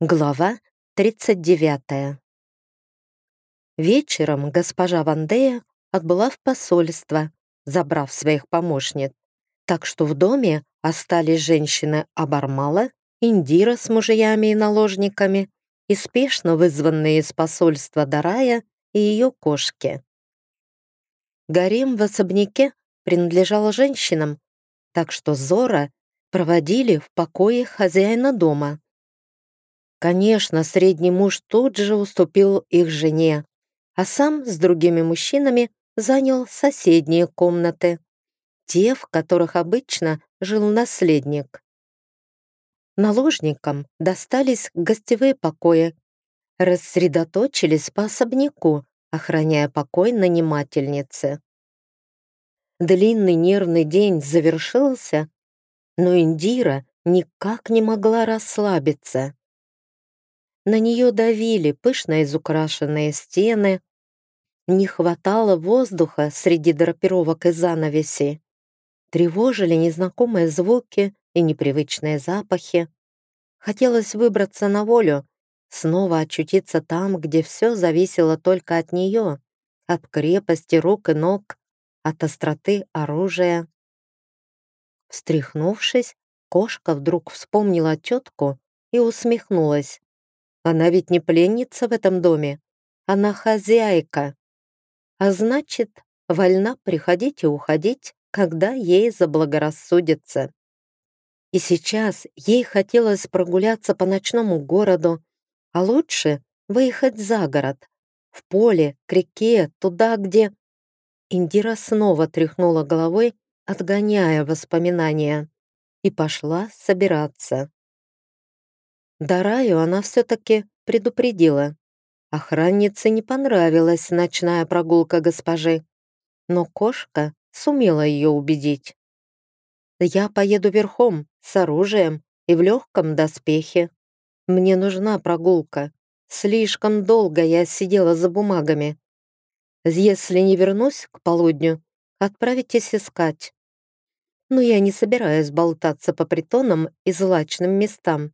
Глава 39. Вечером госпожа Вандея отбыла в посольство, забрав своих помощниц, так что в доме остались женщины Абармала, Индира с мужьями и наложниками и спешно вызванные из посольства Дарая и ее кошки. Гарем в особняке принадлежал женщинам, так что Зора проводили в покое хозяина дома. Конечно, средний муж тут же уступил их жене, а сам с другими мужчинами занял соседние комнаты, те, в которых обычно жил наследник. Наложникам достались гостевые покои, рассредоточились по особняку, охраняя покой нанимательницы. Длинный нервный день завершился, но Индира никак не могла расслабиться. На нее давили пышно изукрашенные стены, не хватало воздуха среди драпировок и занавеси, тревожили незнакомые звуки и непривычные запахи. Хотелось выбраться на волю, снова очутиться там, где все зависело только от нее, от крепости рук и ног, от остроты оружия. Встряхнувшись, кошка вдруг вспомнила тетку и усмехнулась. Она ведь не пленница в этом доме, она хозяйка. А значит, вольна приходить и уходить, когда ей заблагорассудится. И сейчас ей хотелось прогуляться по ночному городу, а лучше выехать за город, в поле, к реке, туда, где... Индира снова тряхнула головой, отгоняя воспоминания, и пошла собираться. Дараю она все-таки предупредила. Охраннице не понравилась ночная прогулка госпожи, но кошка сумела ее убедить. «Я поеду верхом, с оружием и в легком доспехе. Мне нужна прогулка. Слишком долго я сидела за бумагами. Если не вернусь к полудню, отправитесь искать. Но я не собираюсь болтаться по притонам и злачным местам.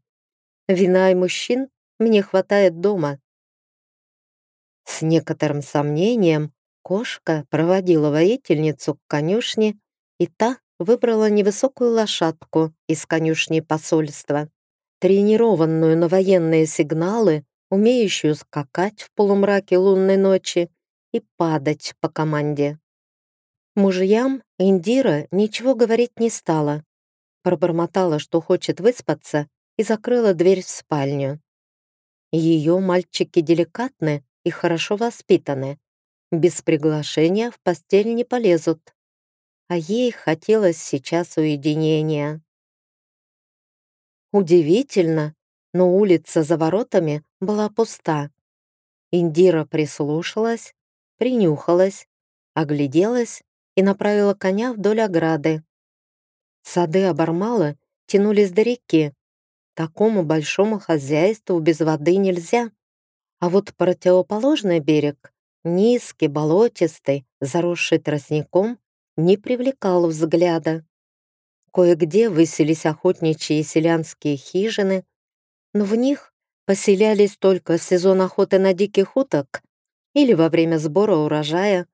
Вина и мужчин мне хватает дома. С некоторым сомнением кошка проводила воительницу к конюшне, и та выбрала невысокую лошадку из конюшни посольства, тренированную на военные сигналы, умеющую скакать в полумраке лунной ночи и падать по команде. Мужьям Индира ничего говорить не стала. Пробормотала, что хочет выспаться, и закрыла дверь в спальню. Ее мальчики деликатны и хорошо воспитаны. Без приглашения в постель не полезут. А ей хотелось сейчас уединения. Удивительно, но улица за воротами была пуста. Индира прислушалась, принюхалась, огляделась и направила коня вдоль ограды. Сады Абармала тянулись до реки, Такому большому хозяйству без воды нельзя. А вот противоположный берег, низкий, болотистый, заросший тростником, не привлекал взгляда. Кое-где высились охотничьи и селянские хижины, но в них поселялись только в сезон охоты на диких уток или во время сбора урожая,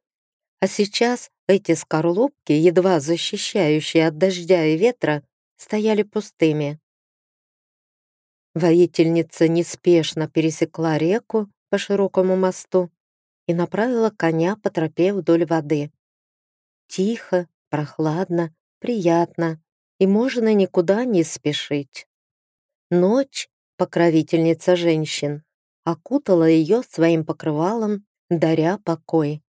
а сейчас эти скорлупки, едва защищающие от дождя и ветра, стояли пустыми. Воительница неспешно пересекла реку по широкому мосту и направила коня по тропе вдоль воды. Тихо, прохладно, приятно, и можно никуда не спешить. Ночь, покровительница женщин, окутала ее своим покрывалом, даря покой.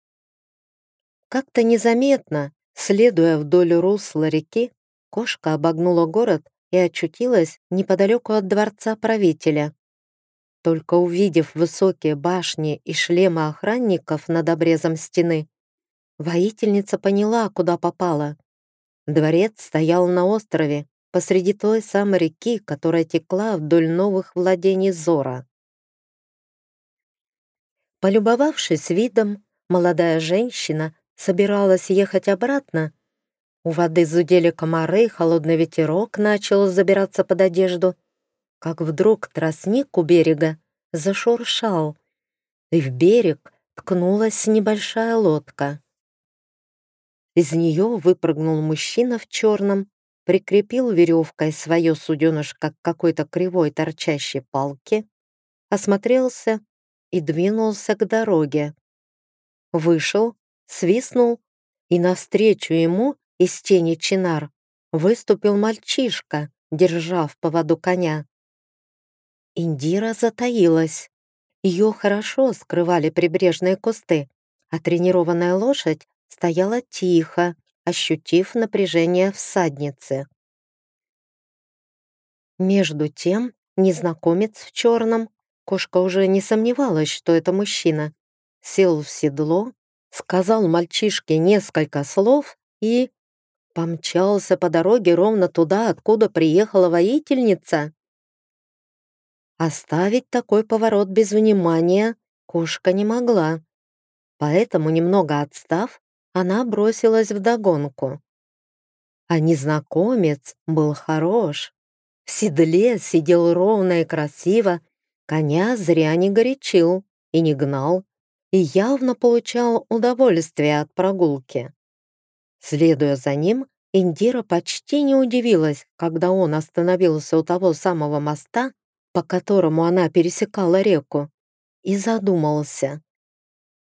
Как-то незаметно, следуя вдоль русла реки, кошка обогнула город и очутилась неподалеку от дворца правителя. Только увидев высокие башни и шлемы охранников над обрезом стены, воительница поняла, куда попала. Дворец стоял на острове, посреди той самой реки, которая текла вдоль новых владений Зора. Полюбовавшись видом, молодая женщина собиралась ехать обратно, у воды зудели комары, холодный ветерок начал забираться под одежду. как вдруг тростник у берега зашуршал, и в берег ткнулась небольшая лодка. Из нее выпрыгнул мужчина в черном, прикрепил веревкой свое суденышко к какой-то кривой торчащей палке, осмотрелся и двинулся к дороге. Вышел, свистнул, и навстречу ему из тени чинар выступил мальчишка, держа в поводу коня. Индира затаилась. Ее хорошо скрывали прибрежные кусты, а тренированная лошадь стояла тихо, ощутив напряжение всадницы. Между тем, незнакомец в черном, кошка уже не сомневалась, что это мужчина, сел в седло, сказал мальчишке несколько слов и помчался по дороге ровно туда, откуда приехала воительница. Оставить такой поворот без внимания кошка не могла. Поэтому, немного отстав, она бросилась в догонку. А незнакомец был хорош. В седле сидел ровно и красиво, коня зря не горячил и не гнал, и явно получал удовольствие от прогулки. Следуя за ним, Индира почти не удивилась, когда он остановился у того самого моста, по которому она пересекала реку, и задумался.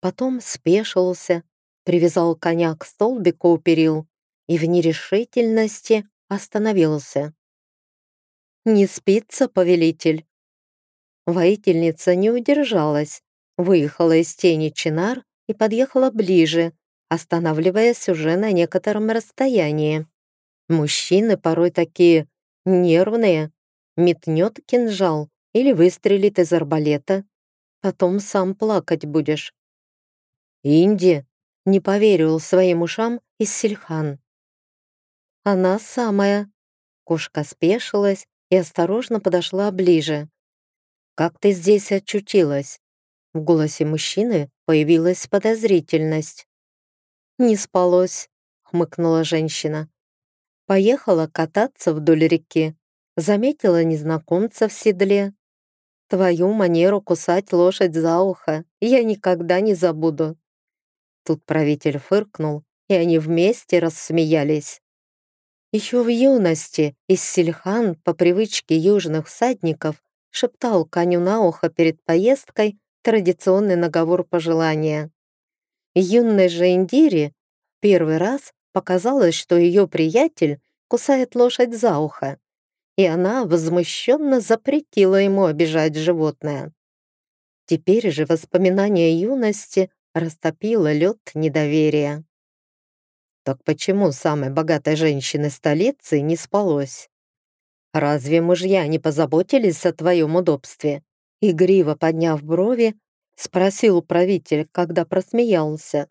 Потом спешился, привязал коня к столбику у перил и в нерешительности остановился. «Не спится, повелитель?» Воительница не удержалась, выехала из тени чинар и подъехала ближе, останавливаясь уже на некотором расстоянии. Мужчины порой такие нервные, метнет кинжал или выстрелит из арбалета. Потом сам плакать будешь. Инди не поверил своим ушам из Сильхан. Она самая. Кошка спешилась и осторожно подошла ближе. «Как ты здесь очутилась?» В голосе мужчины появилась подозрительность. «Не спалось», — хмыкнула женщина. «Поехала кататься вдоль реки. Заметила незнакомца в седле. Твою манеру кусать лошадь за ухо я никогда не забуду». Тут правитель фыркнул, и они вместе рассмеялись. Еще в юности Иссельхан по привычке южных всадников шептал коню на ухо перед поездкой традиционный наговор пожелания. Юной же Индире первый раз показалось, что ее приятель кусает лошадь за ухо, и она возмущенно запретила ему обижать животное. Теперь же воспоминания юности растопило лед недоверия. Так почему самой богатой женщины столицы не спалось? Разве мужья не позаботились о твоем удобстве? Игриво подняв брови, Спросил правитель, когда просмеялся.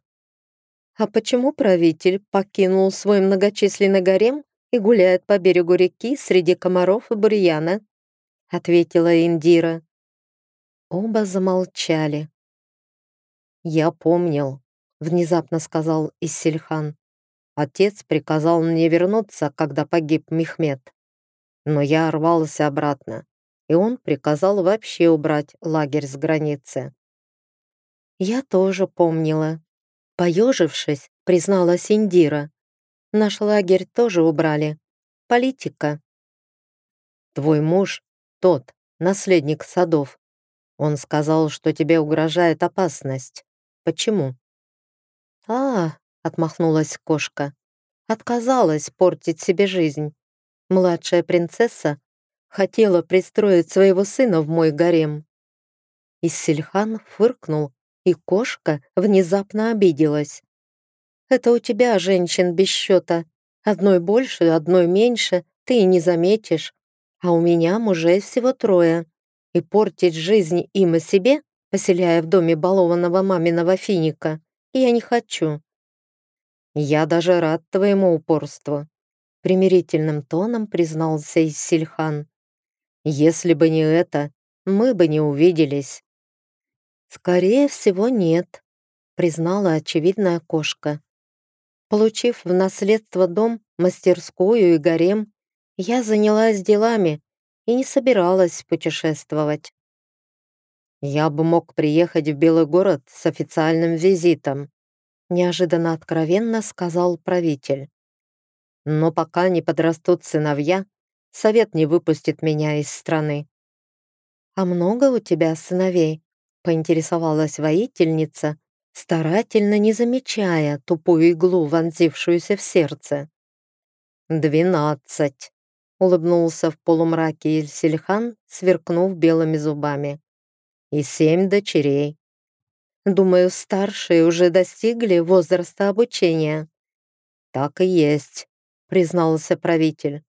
А почему правитель покинул свой многочисленный гарем и гуляет по берегу реки среди комаров и бурьяна? Ответила Индира. Оба замолчали. «Я помнил», — внезапно сказал Иссельхан. «Отец приказал мне вернуться, когда погиб Мехмед. Но я рвался обратно, и он приказал вообще убрать лагерь с границы. Я тоже помнила. Поежившись, признала Синдира. Наш лагерь тоже убрали. Политика. Твой муж, тот, наследник садов. Он сказал, что тебе угрожает опасность. Почему? А, отмахнулась кошка. Отказалась портить себе жизнь. Младшая принцесса хотела пристроить своего сына в мой гарем. Иссельхан фыркнул и кошка внезапно обиделась. «Это у тебя женщин без счета. Одной больше, одной меньше, ты и не заметишь. А у меня мужей всего трое. И портить жизнь им и себе, поселяя в доме балованного маминого финика, я не хочу». «Я даже рад твоему упорству», — примирительным тоном признался Иссильхан. «Если бы не это, мы бы не увиделись». «Скорее всего, нет», — признала очевидная кошка. Получив в наследство дом, мастерскую и гарем, я занялась делами, и не собиралась путешествовать. «Я бы мог приехать в Белый город с официальным визитом», неожиданно откровенно сказал правитель. «Но пока не подрастут сыновья, совет не выпустит меня из страны». «А много у тебя сыновей?» Поинтересовалась воительница, старательно не замечая тупую иглу, вонзившуюся в сердце. «Двенадцать», — улыбнулся в полумраке Ильсельхан, сверкнув белыми зубами. «И семь дочерей. Думаю, старшие уже достигли возраста обучения». «Так и есть», — признался правитель.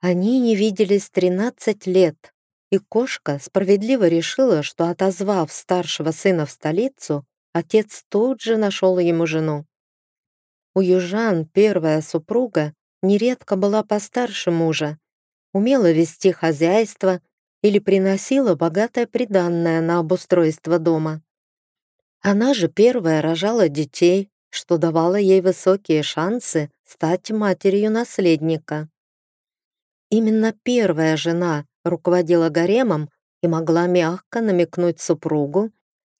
Они не виделись тринадцать лет, и кошка справедливо решила, что, отозвав старшего сына в столицу, отец тут же нашел ему жену. У южан первая супруга нередко была постарше мужа, умела вести хозяйство или приносила богатое приданное на обустройство дома. Она же первая рожала детей, что давало ей высокие шансы стать матерью наследника. Именно первая жена руководила гаремом и могла мягко намекнуть супругу,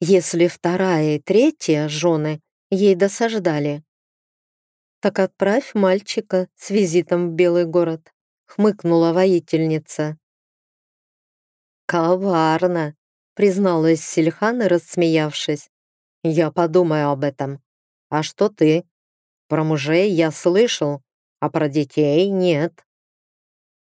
если вторая и третья жены ей досаждали. «Так отправь мальчика с визитом в Белый город», — хмыкнула воительница. «Коварно», — призналась Сильхан, рассмеявшись. «Я подумаю об этом. А что ты? Про мужей я слышал, а про детей нет».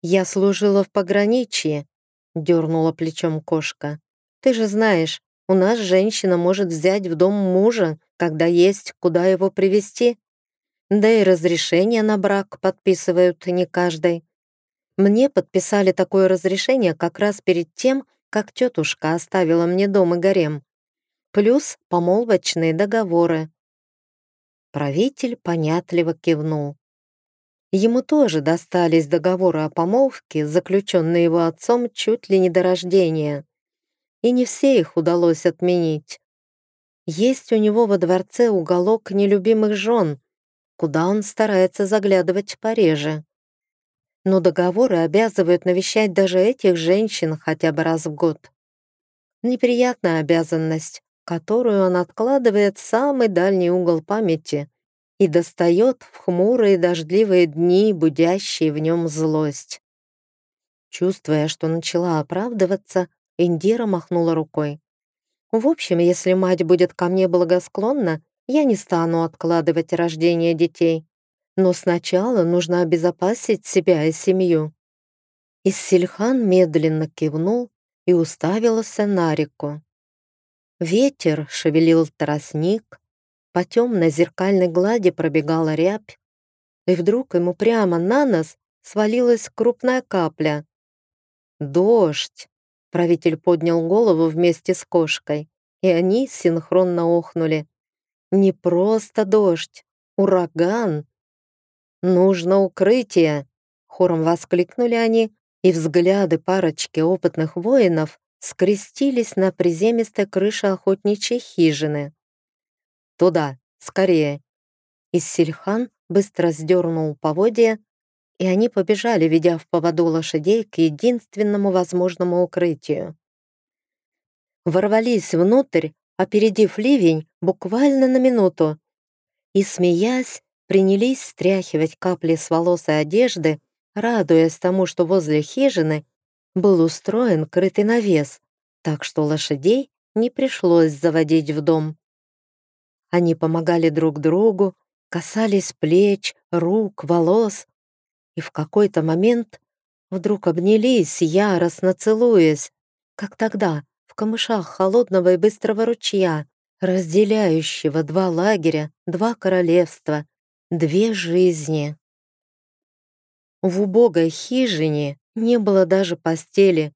«Я служила в пограничье», — дернула плечом кошка. «Ты же знаешь, у нас женщина может взять в дом мужа, когда есть куда его привести. Да и разрешение на брак подписывают не каждый. Мне подписали такое разрешение как раз перед тем, как тетушка оставила мне дом и гарем. Плюс помолвочные договоры». Правитель понятливо кивнул. Ему тоже достались договоры о помолвке, заключенные его отцом чуть ли не до рождения. И не все их удалось отменить. Есть у него во дворце уголок нелюбимых жен, куда он старается заглядывать пореже. Но договоры обязывают навещать даже этих женщин хотя бы раз в год. Неприятная обязанность, которую он откладывает в самый дальний угол памяти — и достает в хмурые дождливые дни, будящие в нем злость. Чувствуя, что начала оправдываться, Индира махнула рукой. «В общем, если мать будет ко мне благосклонна, я не стану откладывать рождение детей. Но сначала нужно обезопасить себя и семью». Иссельхан медленно кивнул и уставился на реку. Ветер шевелил тростник, по темной зеркальной глади пробегала рябь, и вдруг ему прямо на нос свалилась крупная капля. «Дождь!» — правитель поднял голову вместе с кошкой, и они синхронно охнули. «Не просто дождь, ураган!» «Нужно укрытие!» — хором воскликнули они, и взгляды парочки опытных воинов скрестились на приземистой крыше охотничьей хижины. Туда, скорее!» Иссельхан быстро сдернул поводья, и они побежали, ведя в поводу лошадей к единственному возможному укрытию. Ворвались внутрь, опередив ливень буквально на минуту, и, смеясь, принялись стряхивать капли с волос и одежды, радуясь тому, что возле хижины был устроен крытый навес, так что лошадей не пришлось заводить в дом. Они помогали друг другу, касались плеч, рук, волос, и в какой-то момент вдруг обнялись, яростно целуясь, как тогда, в камышах холодного и быстрого ручья, разделяющего два лагеря, два королевства, две жизни. В убогой хижине не было даже постели,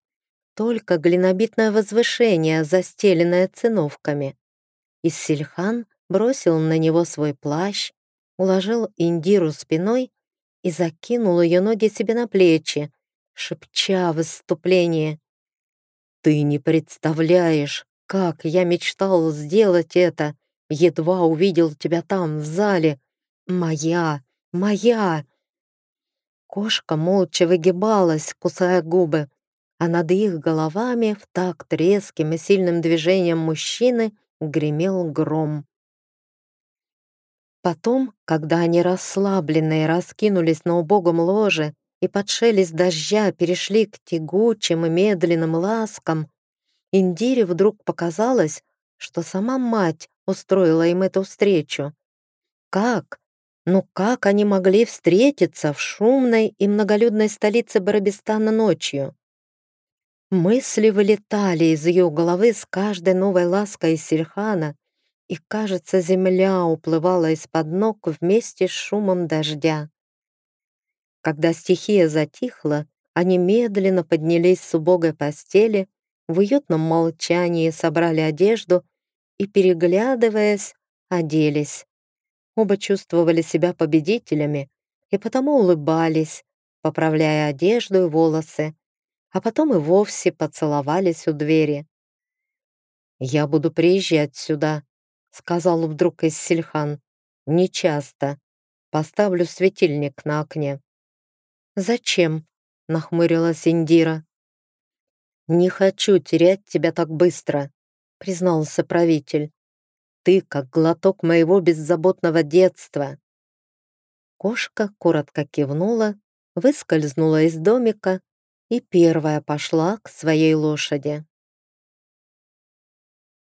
только глинобитное возвышение, застеленное циновками. Иссельхан бросил на него свой плащ, уложил Индиру спиной и закинул ее ноги себе на плечи, шепча в выступлении. «Ты не представляешь, как я мечтал сделать это, едва увидел тебя там, в зале. Моя, моя!» Кошка молча выгибалась, кусая губы, а над их головами в такт резким и сильным движением мужчины гремел гром. Потом, когда они расслабленные раскинулись на убогом ложе и под шелест дождя перешли к тягучим и медленным ласкам, Индире вдруг показалось, что сама мать устроила им эту встречу. Как? Ну как они могли встретиться в шумной и многолюдной столице Барабистана ночью? Мысли вылетали из ее головы с каждой новой лаской из и, кажется, земля уплывала из-под ног вместе с шумом дождя. Когда стихия затихла, они медленно поднялись с убогой постели, в уютном молчании собрали одежду и, переглядываясь, оделись. Оба чувствовали себя победителями и потому улыбались, поправляя одежду и волосы, а потом и вовсе поцеловались у двери. «Я буду приезжать сюда», — сказал вдруг Иссельхан. «Не часто. Поставлю светильник на окне». «Зачем?» — нахмурилась Индира. «Не хочу терять тебя так быстро», — признался правитель. «Ты как глоток моего беззаботного детства». Кошка коротко кивнула, выскользнула из домика и первая пошла к своей лошади.